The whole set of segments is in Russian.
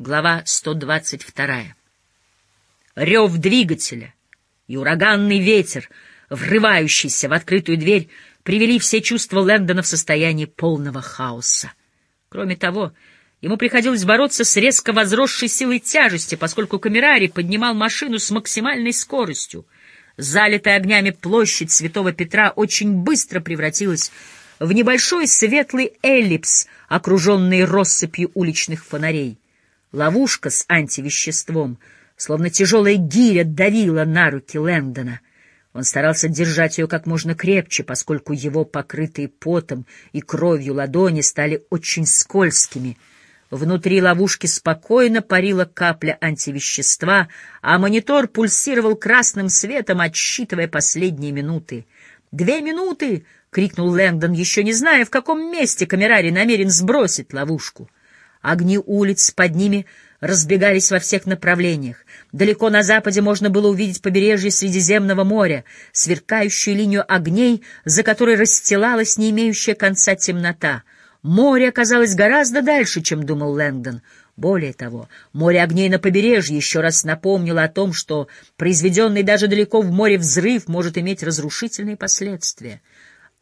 Глава 122. Рев двигателя и ураганный ветер, врывающийся в открытую дверь, привели все чувства Лэндона в состояние полного хаоса. Кроме того, ему приходилось бороться с резко возросшей силой тяжести, поскольку Камерари поднимал машину с максимальной скоростью. Залитая огнями площадь Святого Петра очень быстро превратилась в небольшой светлый эллипс, окруженный россыпью уличных фонарей. Ловушка с антивеществом, словно тяжелая гиря, давила на руки Лэндона. Он старался держать ее как можно крепче, поскольку его покрытые потом и кровью ладони стали очень скользкими. Внутри ловушки спокойно парила капля антивещества, а монитор пульсировал красным светом, отсчитывая последние минуты. «Две минуты!» — крикнул Лэндон, еще не зная, в каком месте Камерарий намерен сбросить ловушку. Огни улиц под ними разбегались во всех направлениях. Далеко на западе можно было увидеть побережье Средиземного моря, сверкающую линию огней, за которой расстилалась не имеющая конца темнота. Море оказалось гораздо дальше, чем думал Лэнгдон. Более того, море огней на побережье еще раз напомнило о том, что произведенный даже далеко в море взрыв может иметь разрушительные последствия.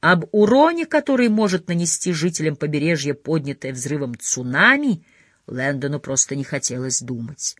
Об уроне, который может нанести жителям побережья, поднятое взрывом цунами, Лэндону просто не хотелось думать.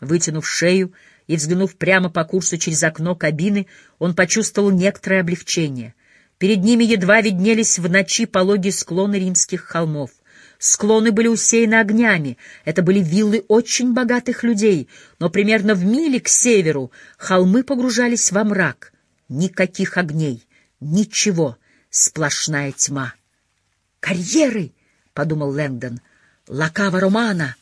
Вытянув шею и взглянув прямо по курсу через окно кабины, он почувствовал некоторое облегчение. Перед ними едва виднелись в ночи пологие склоны римских холмов. Склоны были усеяны огнями, это были виллы очень богатых людей, но примерно в миле к северу холмы погружались во мрак. Никаких огней, ничего, сплошная тьма. «Карьеры!» — подумал Лэндон. «Лакава Романа!»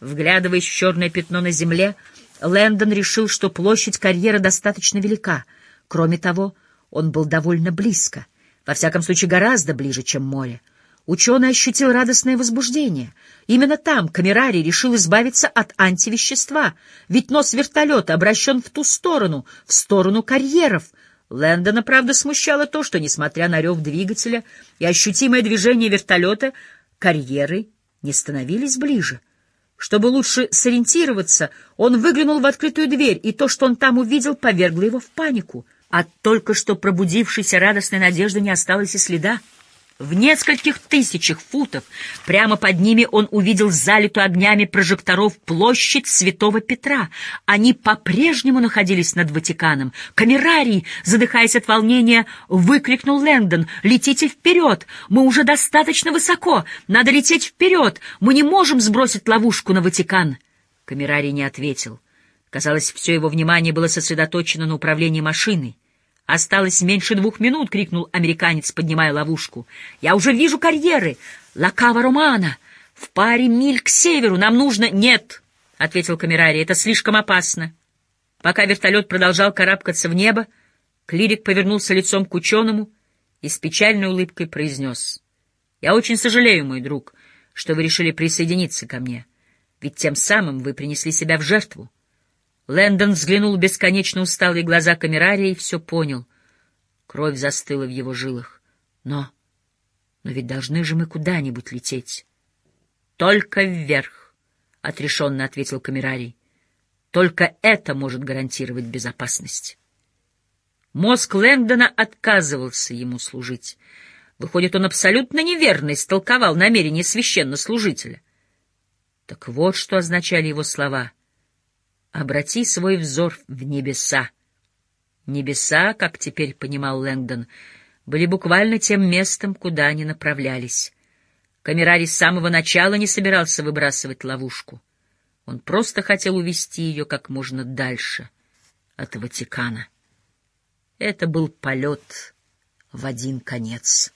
Вглядываясь в черное пятно на земле, Лэндон решил, что площадь карьера достаточно велика. Кроме того, он был довольно близко, во всяком случае гораздо ближе, чем море. Ученый ощутил радостное возбуждение. Именно там Камерарий решил избавиться от антивещества, ведь нос вертолета обращен в ту сторону, в сторону карьеров. Лэндона, правда, смущало то, что, несмотря на рев двигателя и ощутимое движение вертолета, карьеры не становились ближе. Чтобы лучше сориентироваться, он выглянул в открытую дверь, и то, что он там увидел, повергло его в панику. От только что пробудившейся радостной надежды не осталось и следа. В нескольких тысячах футов прямо под ними он увидел залитую огнями прожекторов площадь Святого Петра. Они по-прежнему находились над Ватиканом. «Камерарий!» — задыхаясь от волнения, выкрикнул Лэндон. «Летите вперед! Мы уже достаточно высоко! Надо лететь вперед! Мы не можем сбросить ловушку на Ватикан!» Камерарий не ответил. Казалось, все его внимание было сосредоточено на управлении машиной. «Осталось меньше двух минут!» — крикнул американец, поднимая ловушку. «Я уже вижу карьеры! Лакава Романа! В паре миль к северу! Нам нужно...» «Нет!» — ответил Камерарий. «Это слишком опасно!» Пока вертолет продолжал карабкаться в небо, клирик повернулся лицом к ученому и с печальной улыбкой произнес. «Я очень сожалею, мой друг, что вы решили присоединиться ко мне, ведь тем самым вы принесли себя в жертву. Лэндон взглянул в бесконечно усталые глаза камерария и все понял. Кровь застыла в его жилах. Но... но ведь должны же мы куда-нибудь лететь. Только вверх, — отрешенно ответил камерарий. Только это может гарантировать безопасность. Мозг Лэндона отказывался ему служить. Выходит, он абсолютно неверно истолковал намерение священнослужителя. Так вот, что означали его слова — обрати свой взор в небеса. Небеса, как теперь понимал Лэнгдон, были буквально тем местом, куда они направлялись. Камерарий с самого начала не собирался выбрасывать ловушку. Он просто хотел увести ее как можно дальше от Ватикана. Это был полет в один конец.